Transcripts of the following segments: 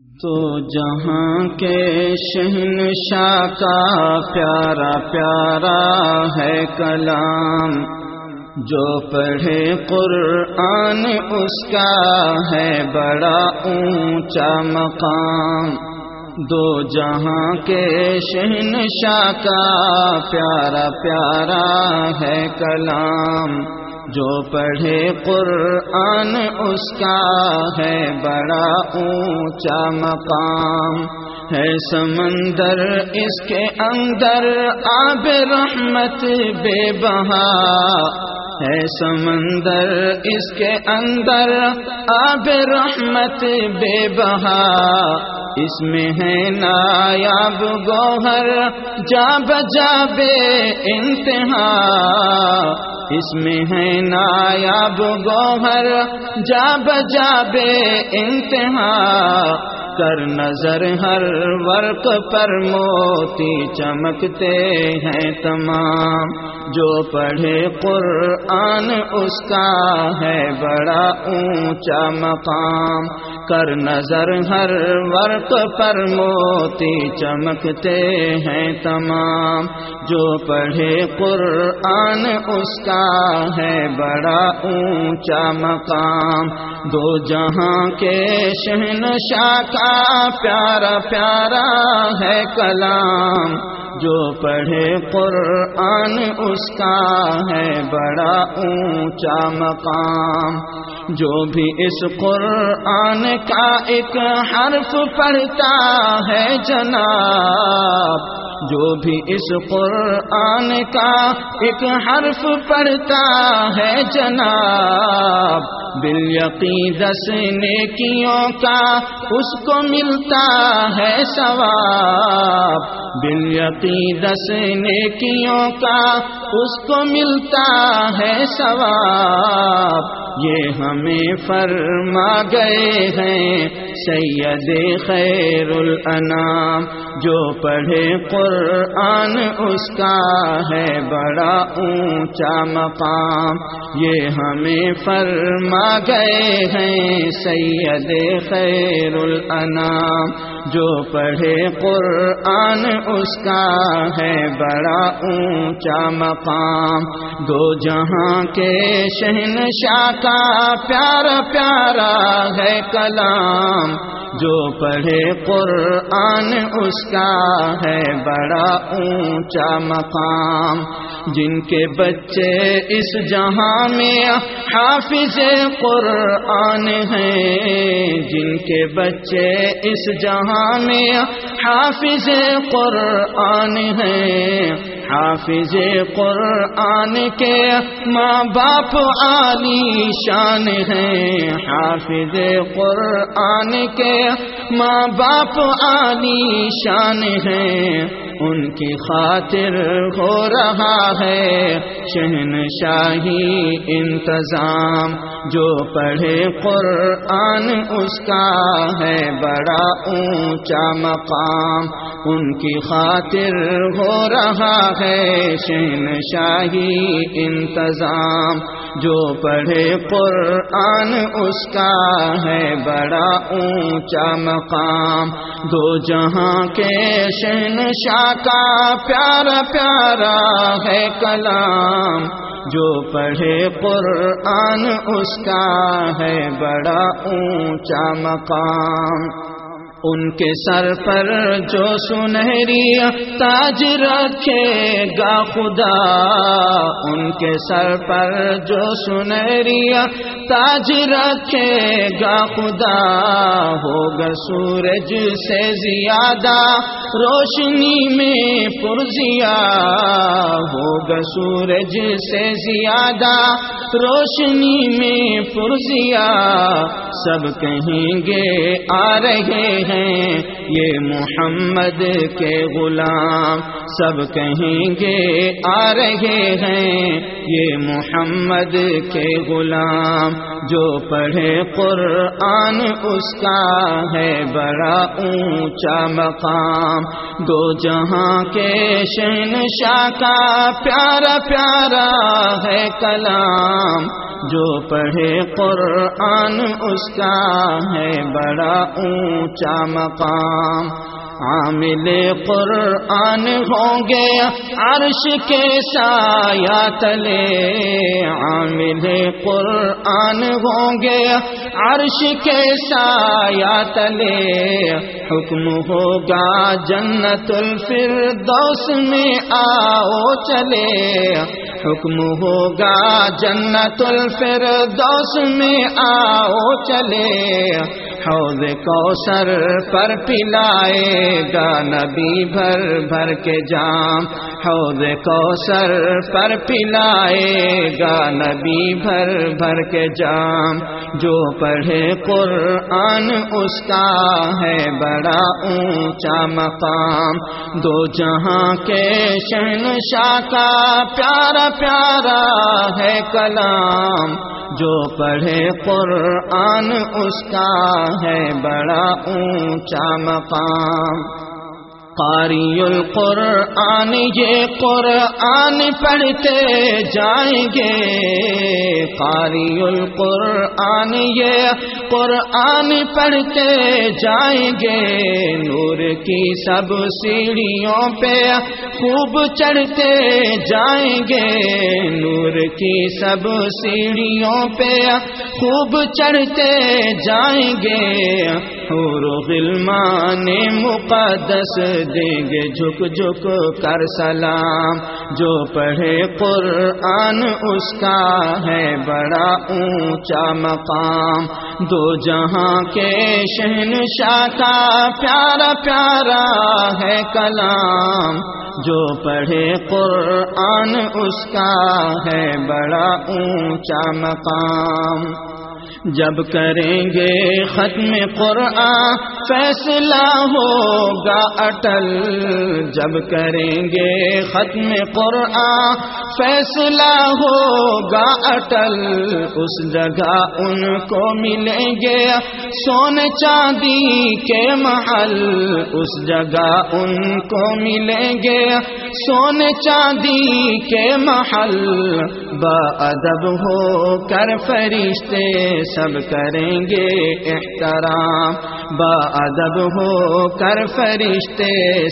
تو جہاں کے شہنشاہ کا پیارا پیارا ہے کلام، جو پڑھے قرآن اس کا ہے بڑا اونچا مقام۔ دو جہاں کے شہنشاہ کا پیارا پیارا ہے کلام۔ جو پڑھے قرآن اس کا ہے بڑا اونچا مقام ہے سمندر اس کے اندر آب رحمت بے بہا ہے سمندر اس کے اندر آب رحمت بے بہا اس میں ہے نایاب گوہر جا بجا بے انتہا اس میں ہے نایاب گوہر، جا بجا بے انتہا۔ کر نظر ہر ورق پر موتی چمکتے ہیں تمام۔ جو پڑھے قرآن اس کا ہے بڑا اونچا مقام کر نظر ہر ورق پر موتی چمکتے ہیں تمام جو پڑھے قرآن اس کا ہے بڑا اونچا مقام دو جہاں کے شہن کا پیارا پیارا ہے کلام جو پڑھے قرآن اس کا ہے بڑا اونچا مقام جو بھی اس قرآن کا ایک حرف پڑھتا ہے جناب جو بھی اس قرآن کا ایک حرف پڑھتا ہے جناب بل دس نیکیوں کا اس کو ملتا ہے ثواب۔ بل دس نیکیوں کا اس کو ملتا ہے ثواب۔ یہ ہمیں فرما گئے ہیں سید خیر الانام جو پڑھے قرآن اس کا ہے بڑا اونچا مقام۔ یہ ہمیں فرما گئے ہیں سید خیر الانام جو پڑھے قرآن اس کا ہے بڑا اونچا مقام۔ دو جہاں کے شہنشاہ کا پیارا پیارا ہے کلام۔ جو پڑھے قرآن اس کا ہے بڑا اونچا مقام جن کے بچے اس جہاں میں حافظ قرآن ہیں جن کے بچے اس جہاں میں حافظ قرآن ہیں حافظ قرآن کے ماں باپ عالی شان ہیں حافظ قرآن کے ماں باپ عالی شان ہیں ان کی خاطر ہو رہا ہے شہن شاہی انتظام۔ جو پڑھے قرآن اس کا ہے بڑا اونچا مقام۔ ان کی خاطر ہو رہا ہے شہن شاہی انتظام جو پڑھے قرآن اس کا ہے بڑا اونچا مقام دو جہاں کے شہن شاہ کا پیارا پیارا ہے کلام جو پڑھے قرآن اس کا ہے بڑا اونچا مقام ان کے سر پر جو سنہری تاج رکھے گا خدا، ان کے سر پر جو سنہری تاج رکھے گا خدا۔ ہوگا سورج سے زیادہ روشنی میں پرزیا۔ ہوگا سورج سے زیادہ روشنی میں پرزیا۔ سب کہیں گے آ رہے ہیں یہ محمد کے غلام سب کہیں گے آ رہے ہیں یہ محمد کے غلام جو پڑھے قرآن اس کا ہے بڑا اونچا مقام دو جہاں کے شہن شاہ کا پیارا پیارا ہے کلام جو پڑھے قرآن اس کا ہے بڑا اونچا مقام۔ عامل قرآن ہوں گے عرش کے سایہ تلے۔ عامل قرآن ہوں گے عرش کے سایہ تلے۔ حکم ہوگا جنت الفردوس میں آؤ چلے۔ حکم ہوگا جنت الفردوس میں آؤ چلے۔ حوض کوثر پر پلائے گا نبی بھر بھر کے جام۔ حوض کوثر پر پلائے گا نبی بھر بھر کے جام۔ جو پڑھے قرآن اس کا ہے بڑا اونچا مقام۔ دو جہاں کے شہن کا پیارا پیارا ہے کلام۔ جو پڑھے قرآن اس کا ہے بڑا اونچا مقام۔ قاری القرآن یہ قرآن پڑھتے جائیں گے۔ قاری القرآن یہ قرآن پڑھتے جائیں گے۔ نور کی سب سیڑھیوں پہ خوب چڑھتے جائیں گے۔ نور کی سب سیڑھیوں پہ خوب چڑھتے جائیں گے اور غلمان مقدس دیں گے جھک جھک کر سلام۔ جو پڑھے قرآن اس کا ہے بڑا اونچا مقام۔ دو جہاں کے شہن کا پیارا پیارا ہے کلام۔ جو پڑھے قرآن اس کا ہے بڑا اونچا مقام۔ جب کریں گے ختم قرآن، فیصلہ ہوگا اٹل۔ جب کریں گے ختم قرآن فیصلہ ہوگا اٹل، اس جگہ ان کو ملیں گے۔ سون چاندی کے محل، اس جگہ ان کو ملیں گے۔ سون چاندی کے محل، با ادب ہو کر فرشتے سب کریں گے احترام۔ با ادب ہو کر فرشتے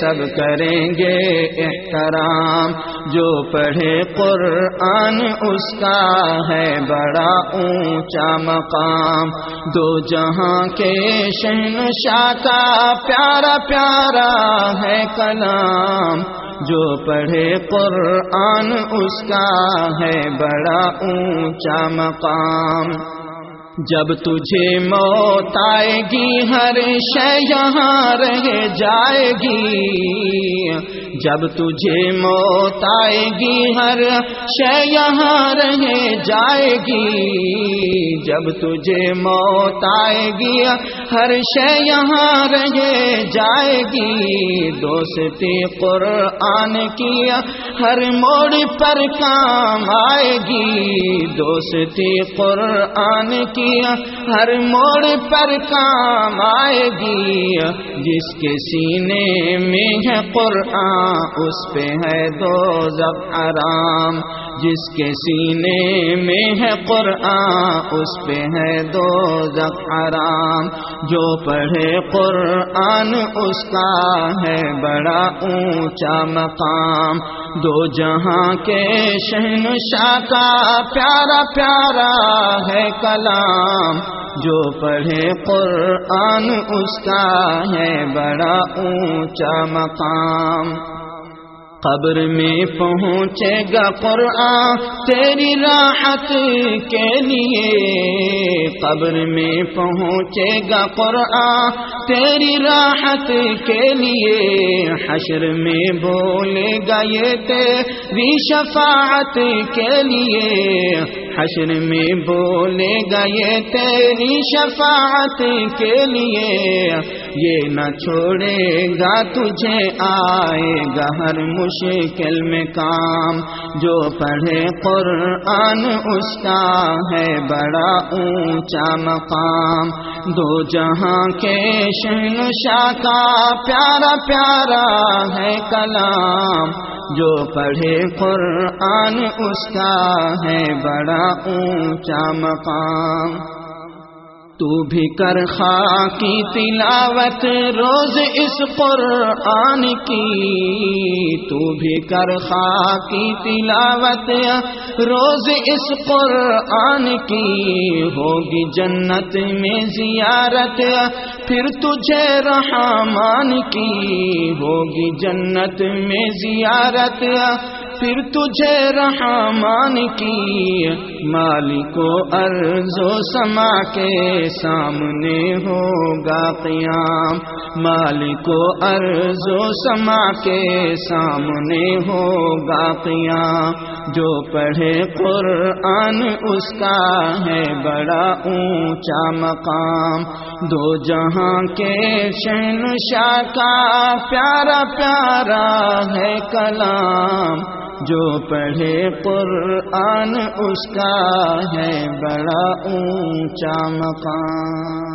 سب کریں گے احترام۔ جو پڑھے قرآن اس کا ہے بڑا اونچا مقام۔ دو جہاں کے شہن کا پیارا پیارا ہے کلام۔ جو پڑھے قرآن اس کا ہے بڑا اونچا مقام۔ جب تجھے موت آئے گی ہر شے یہاں رہ جائے گی۔ جب تجھے موت آئے گی، ہر شے یہاں رہ جائے گی۔ جب تجھے موت آئے گی، ہر شے یہاں رہ جائے گی۔ دوستی قرآن کی، ہر موڑ پر کام آئے گی۔ دوستی قرآن کی، ہر موڑ پر کام آئے گی۔ جس کے سینے میں ہے قرآن اس پہ ہے دو زب آرام جس کے سینے میں ہے قرآن، اس پہ ہے دو زب آرام جو پڑھے قرآن، اس کا ہے بڑا اونچا مقام۔ دو جہاں کے شہن کا پیارا پیارا ہے کلام۔ جو پڑھے قرآن، اس کا ہے بڑا اونچا مقام۔ قبر میں پہنچے گا قرآن، تیری راحت کے لیے۔ قبر میں پہنچے گا قرآن، تیری راحت کے لیے۔ حشر میں بولے گا یہ تیری شفاعت کے لیے۔ حشر میں بولے گا یہ تیری شفاعت کے لیے۔ یہ نہ چھوڑے گا تجھے آئے گا ہر مشکل میں کام۔ جو پڑھے قرآن اس کا ہے بڑا اونچا مقام۔ دو جہاں کے شہن کا پیارا پیارا ہے کلام۔ جو پڑھے قرآن اس کا ہے بڑا اونچا مقام تو بھی کر کی تلاوت روز اس قرآن کی۔ تو بھی کر کی تلاوت روز اس قرآن کی۔ ہوگی جنت میں زیارت پھر تجھے رحمان کی۔ ہوگی جنت میں زیارت پھر تجھے رحمان کی مالک و ارض و سما کے سامنے ہوگا قیام مالک و ارض و سما کے سامنے ہوگا قیام جو پڑھے قرآن اس کا ہے بڑا اونچا مقام دو جہاں کے شن شاہ کا پیارا پیارا ہے کلام جو پڑھے قرآن اس کا ہے بڑا اونچا مقام